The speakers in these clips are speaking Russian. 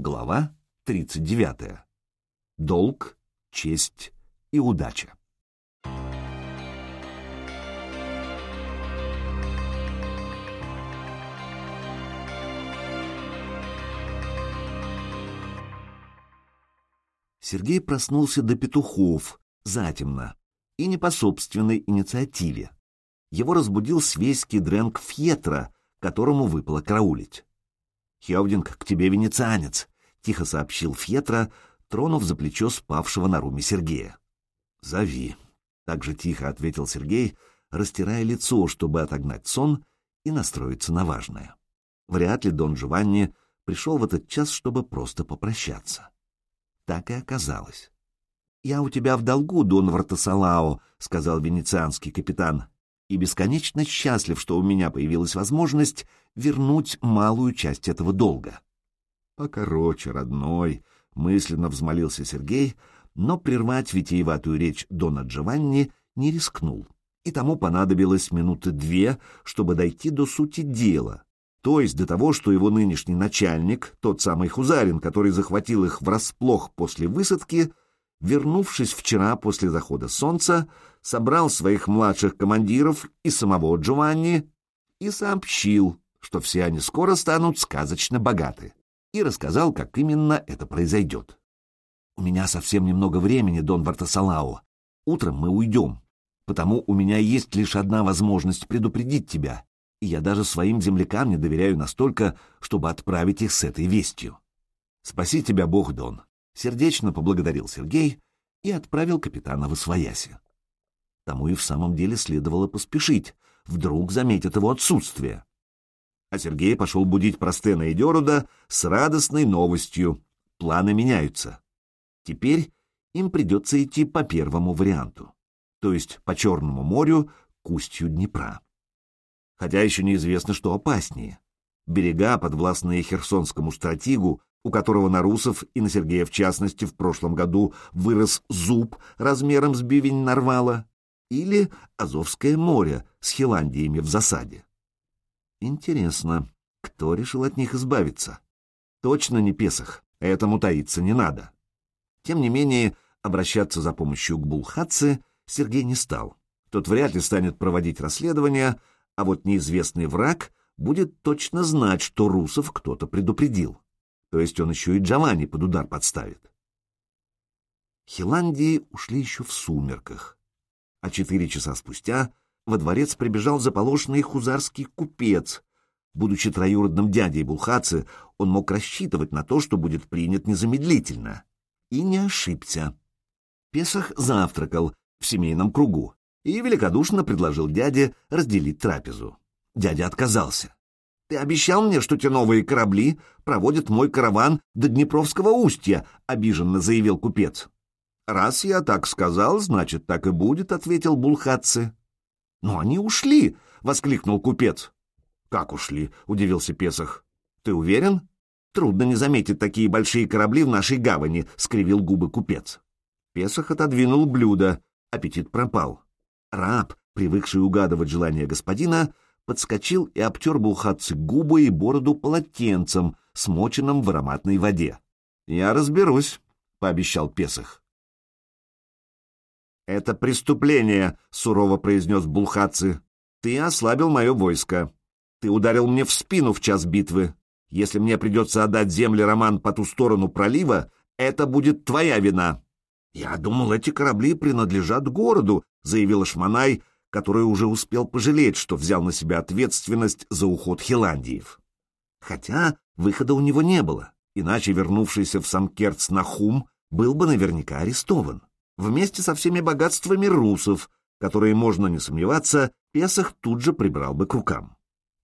Глава 39. Долг, честь и удача. Сергей проснулся до петухов, затемно, и не по собственной инициативе. Его разбудил свейский дрэнк Фьетра, которому выпало караулить. «Хевдинг, к тебе венецианец», — тихо сообщил Фьетра, тронув за плечо спавшего на руме Сергея. «Зови», — так же тихо ответил Сергей, растирая лицо, чтобы отогнать сон и настроиться на важное. Вряд ли Дон Джованни пришел в этот час, чтобы просто попрощаться. Так и оказалось. «Я у тебя в долгу, Дон Вартасалао», — сказал венецианский капитан, «и бесконечно счастлив, что у меня появилась возможность вернуть малую часть этого долга. Покороче, родной, мысленно взмолился Сергей, но прервать витиеватую речь Дона Джованни не рискнул, и тому понадобилось минуты две, чтобы дойти до сути дела, то есть до того, что его нынешний начальник, тот самый Хузарин, который захватил их врасплох после высадки, вернувшись вчера после захода солнца, собрал своих младших командиров и самого Джованни и сообщил, что все они скоро станут сказочно богаты, и рассказал, как именно это произойдет. «У меня совсем немного времени, Дон Вартасалао. Утром мы уйдем, потому у меня есть лишь одна возможность предупредить тебя, и я даже своим землякам не доверяю настолько, чтобы отправить их с этой вестью. Спаси тебя Бог, Дон!» Сердечно поблагодарил Сергей и отправил капитана в Освояси. Тому и в самом деле следовало поспешить, вдруг заметят его отсутствие а Сергей пошел будить Простена и Деруда с радостной новостью. Планы меняются. Теперь им придется идти по первому варианту, то есть по Черному морю к устью Днепра. Хотя еще неизвестно, что опаснее. Берега, подвластные Херсонскому стратегу, у которого на русов и на Сергея в частности в прошлом году вырос зуб размером с бивень Нарвала, или Азовское море с Хиландиями в засаде. Интересно, кто решил от них избавиться? Точно не Песах, этому таиться не надо. Тем не менее, обращаться за помощью к Булхатце Сергей не стал. Тот вряд ли станет проводить расследование, а вот неизвестный враг будет точно знать, что русов кто-то предупредил. То есть он еще и Джованни под удар подставит. Хиландии ушли еще в сумерках, а четыре часа спустя во дворец прибежал заполошенный хузарский купец. Будучи троюродным дядей Булхацы, он мог рассчитывать на то, что будет принят незамедлительно. И не ошибся. Песах завтракал в семейном кругу и великодушно предложил дяде разделить трапезу. Дядя отказался. «Ты обещал мне, что те новые корабли проводят мой караван до Днепровского устья», — обиженно заявил купец. «Раз я так сказал, значит, так и будет», — ответил Булхатцы. «Но они ушли!» — воскликнул купец. «Как ушли?» — удивился Песах. «Ты уверен?» «Трудно не заметить такие большие корабли в нашей гавани», — скривил губы купец. Песах отодвинул блюдо. Аппетит пропал. Раб, привыкший угадывать желания господина, подскочил и обтер булхатцы губы и бороду полотенцем, смоченным в ароматной воде. «Я разберусь», — пообещал Песах. «Это преступление», — сурово произнес Булхатцы. «Ты ослабил мое войско. Ты ударил мне в спину в час битвы. Если мне придется отдать земли Роман по ту сторону пролива, это будет твоя вина». «Я думал, эти корабли принадлежат городу», — заявил Шманай, который уже успел пожалеть, что взял на себя ответственность за уход Хиландиев. Хотя выхода у него не было, иначе вернувшийся в Самкерц Нахум был бы наверняка арестован вместе со всеми богатствами русов, которые, можно не сомневаться, Песах тут же прибрал бы к рукам.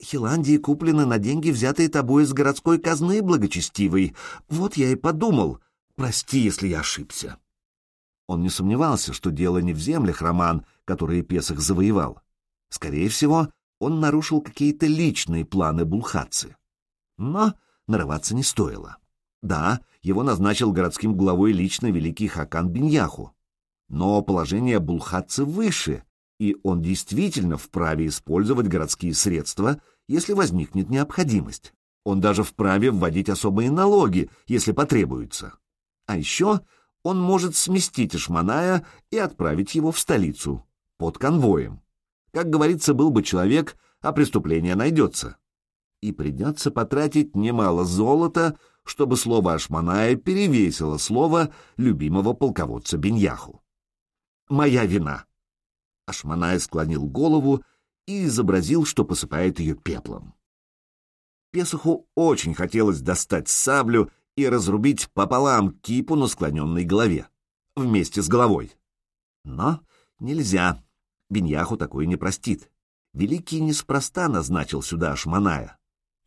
Хиландии куплены на деньги, взятые тобой из городской казны, благочестивый. Вот я и подумал. Прости, если я ошибся. Он не сомневался, что дело не в землях Роман, которые Песах завоевал. Скорее всего, он нарушил какие-то личные планы Булхатцы. Но нарываться не стоило. Да, его назначил городским главой лично великий Хакан Беньяху. Но положение Булхатца выше, и он действительно вправе использовать городские средства, если возникнет необходимость. Он даже вправе вводить особые налоги, если потребуется. А еще он может сместить Ашманая и отправить его в столицу, под конвоем. Как говорится, был бы человек, а преступление найдется. И придется потратить немало золота, чтобы слово Ашманая перевесило слово любимого полководца Беньяху. «Моя вина!» Ашманая склонил голову и изобразил, что посыпает ее пеплом. Песуху очень хотелось достать саблю и разрубить пополам кипу на склоненной голове, вместе с головой. Но нельзя, Беньяху такое не простит. Великий неспроста назначил сюда Ашманая.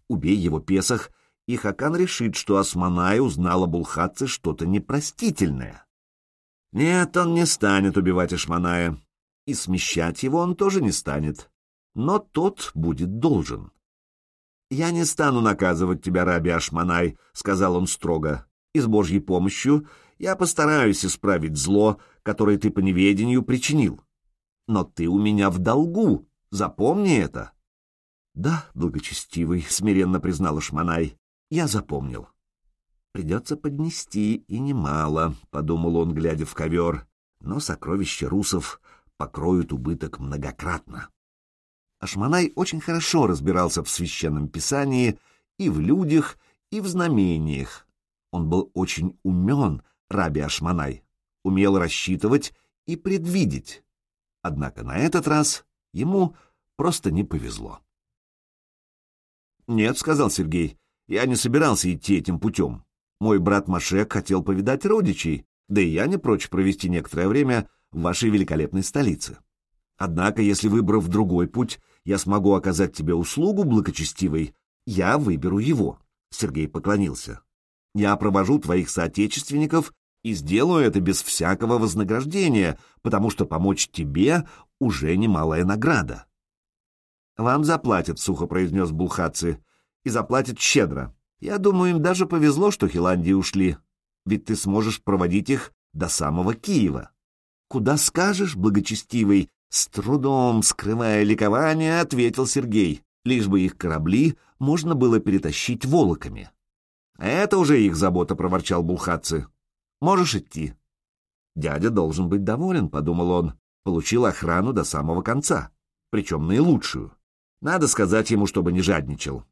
Убей его Песах, и Хакан решит, что Османая узнала Булхатце что-то непростительное. Нет, он не станет убивать Ашманая, и смещать его он тоже не станет, но тот будет должен. «Я не стану наказывать тебя, Раби Ашманай», — сказал он строго, — «и с Божьей помощью я постараюсь исправить зло, которое ты по неведению причинил. Но ты у меня в долгу, запомни это». «Да, благочестивый», — смиренно признал Ашманай, — «я запомнил». «Придется поднести, и немало», — подумал он, глядя в ковер, но сокровища русов покроют убыток многократно. Ашманай очень хорошо разбирался в священном писании и в людях, и в знамениях. Он был очень умен, раби Ашманай, умел рассчитывать и предвидеть. Однако на этот раз ему просто не повезло. «Нет», — сказал Сергей, — «я не собирался идти этим путем. Мой брат Машек хотел повидать родичей, да и я не прочь провести некоторое время в вашей великолепной столице. Однако, если, выбрав другой путь, я смогу оказать тебе услугу благочестивой, я выберу его. Сергей поклонился. Я провожу твоих соотечественников и сделаю это без всякого вознаграждения, потому что помочь тебе уже немалая награда. Вам заплатят, сухо произнес Булхаци, и заплатят щедро. Я думаю, им даже повезло, что Хиландии ушли, ведь ты сможешь проводить их до самого Киева. Куда скажешь, благочестивый, с трудом, скрывая ликование, ответил Сергей, лишь бы их корабли можно было перетащить волоками. «Это уже их забота», — проворчал Булхатцы. «Можешь идти». «Дядя должен быть доволен», — подумал он. Получил охрану до самого конца, причем наилучшую. Надо сказать ему, чтобы не жадничал.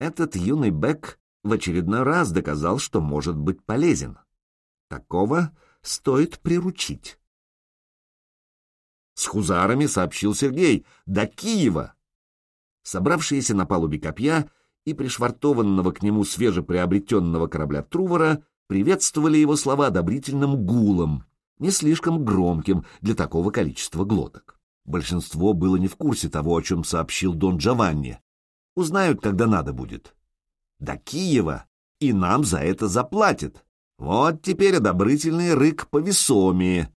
Этот юный Бек в очередной раз доказал, что может быть полезен. Такого стоит приручить. С хузарами, сообщил Сергей, до Киева. Собравшиеся на палубе копья и пришвартованного к нему свежеприобретенного корабля Трувора приветствовали его слова одобрительным гулом, не слишком громким для такого количества глоток. Большинство было не в курсе того, о чем сообщил Дон Джованни. Узнают, когда надо будет. До Киева, и нам за это заплатят. Вот теперь одобрительный рык повесомее.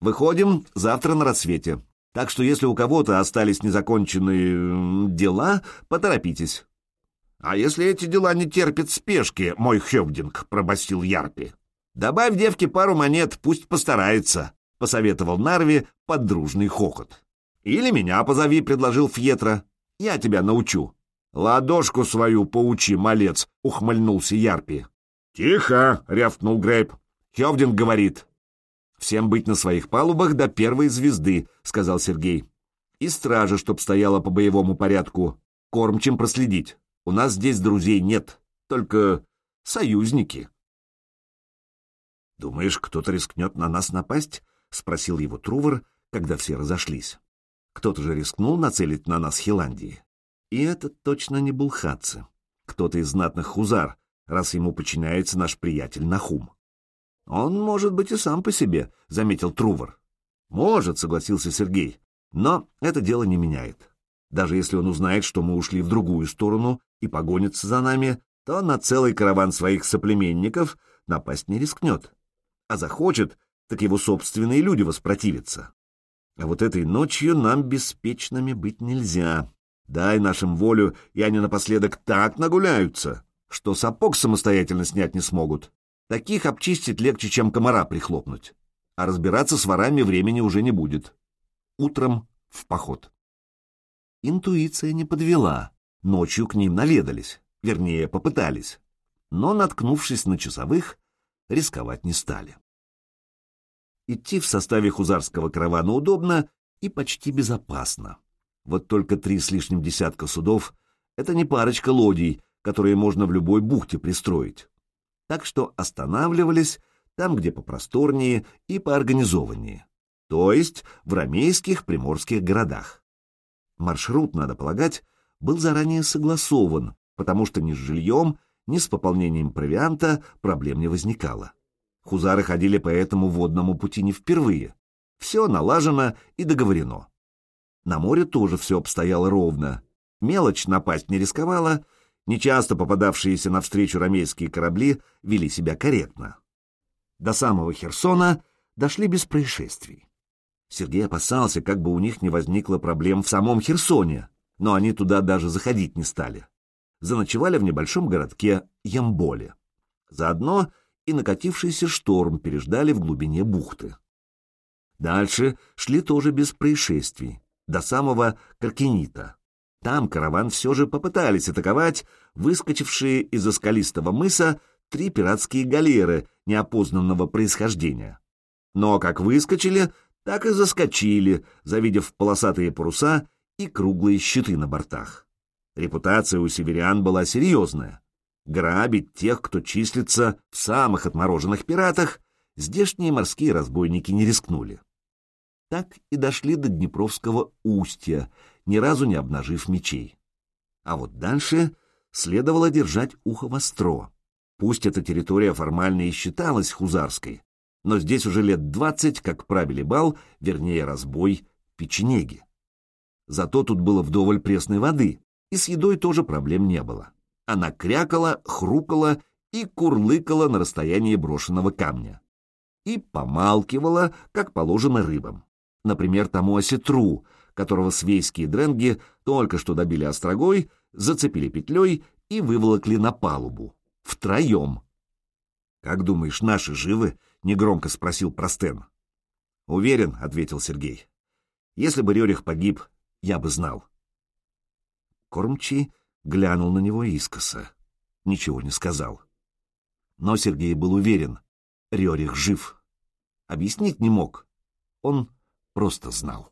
Выходим завтра на рассвете. Так что если у кого-то остались незаконченные дела, поторопитесь. — А если эти дела не терпят спешки, мой Хевдинг, — пробастил Ярпи. — Добавь девке пару монет, пусть постарается, — посоветовал Нарви под дружный хохот. — Или меня позови, — предложил Фьетра. — Я тебя научу. — Ладошку свою поучи, малец, — ухмыльнулся Ярпи. — Тихо, — рявкнул Грейп. Хевдинг говорит, «Всем быть на своих палубах до первой звезды», — сказал Сергей. «И стража, чтоб стояла по боевому порядку. Кормчим проследить. У нас здесь друзей нет, только союзники». «Думаешь, кто-то рискнет на нас напасть?» — спросил его Трувор, когда все разошлись. «Кто-то же рискнул нацелить на нас Хиландии. И это точно не Булхатцы. Кто-то из знатных хузар, раз ему подчиняется наш приятель Нахум». «Он может быть и сам по себе», — заметил Трувор. «Может», — согласился Сергей, — «но это дело не меняет. Даже если он узнает, что мы ушли в другую сторону и погонится за нами, то на целый караван своих соплеменников напасть не рискнет. А захочет, так его собственные люди воспротивятся. А вот этой ночью нам беспечными быть нельзя. Дай нашим волю, и они напоследок так нагуляются, что сапог самостоятельно снять не смогут. Таких обчистить легче, чем комара прихлопнуть. А разбираться с ворами времени уже не будет. Утром в поход. Интуиция не подвела. Ночью к ним наведались. вернее, попытались, но, наткнувшись на часовых, рисковать не стали. Идти в составе хузарского каравана удобно и почти безопасно. Вот только три с лишним десятка судов — это не парочка лодий, которые можно в любой бухте пристроить. Так что останавливались там, где попросторнее и поорганизованнее, то есть в ромейских приморских городах. Маршрут, надо полагать, был заранее согласован, потому что ни с жильем, ни с пополнением провианта проблем не возникало. Хузары ходили по этому водному пути не впервые. Все налажено и договорено. На море тоже все обстояло ровно. Мелочь напасть не рисковала, нечасто попадавшиеся навстречу ромейские корабли вели себя корректно. До самого Херсона дошли без происшествий. Сергей опасался, как бы у них не возникло проблем в самом Херсоне, но они туда даже заходить не стали. Заночевали в небольшом городке Ямболе. Заодно и накатившийся шторм переждали в глубине бухты. Дальше шли тоже без происшествий, до самого Каркинита. Там караван все же попытались атаковать выскочившие из-за скалистого мыса три пиратские галеры неопознанного происхождения. Но как выскочили, так и заскочили, завидев полосатые паруса и круглые щиты на бортах. Репутация у северян была серьезная. Грабить тех, кто числится в самых отмороженных пиратах, здешние морские разбойники не рискнули. Так и дошли до Днепровского устья, ни разу не обнажив мечей. А вот дальше следовало держать ухо востро. Пусть эта территория формально и считалась хузарской, но здесь уже лет двадцать, как правили бал, вернее разбой, печенеги. Зато тут было вдоволь пресной воды, и с едой тоже проблем не было. Она крякала, хрукала и курлыкала на расстоянии брошенного камня. И помалкивала, как положено рыбам. Например, тому осетру, которого свейские дренги только что добили острогой, зацепили петлей и выволокли на палубу. Втроем. «Как думаешь, наши живы?» — негромко спросил Простен. «Уверен», — ответил Сергей. «Если бы Рерих погиб, я бы знал». Кормчий глянул на него искоса. Ничего не сказал. Но Сергей был уверен, Рерих жив. Объяснить не мог. Он просто знал.